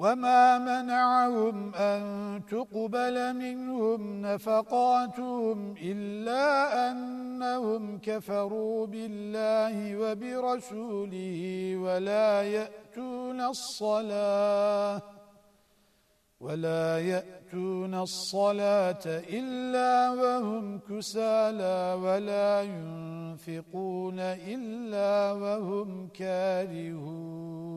وما منعهم أن تقبل منهم نفقاتهم إلا أنهم كفروا بالله وبرسوله ولا يأتون الصلاة ولا يأتون الصلاة إلا وهم كُسَالَى ولا ينفقون إلا وهم كارهون